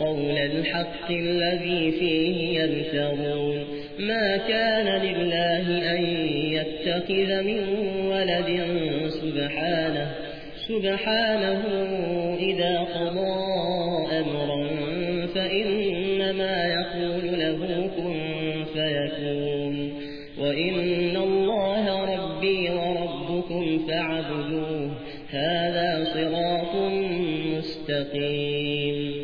قول الحق الذي فيه يمترون ما كان لله أن يتخذ من ولد سبحانه سبحانه إذا قضى أمرا فإنما يقول له كن فيكون. وإن الله ربي وربكم فاعبدوه هذا صراط مستقيم.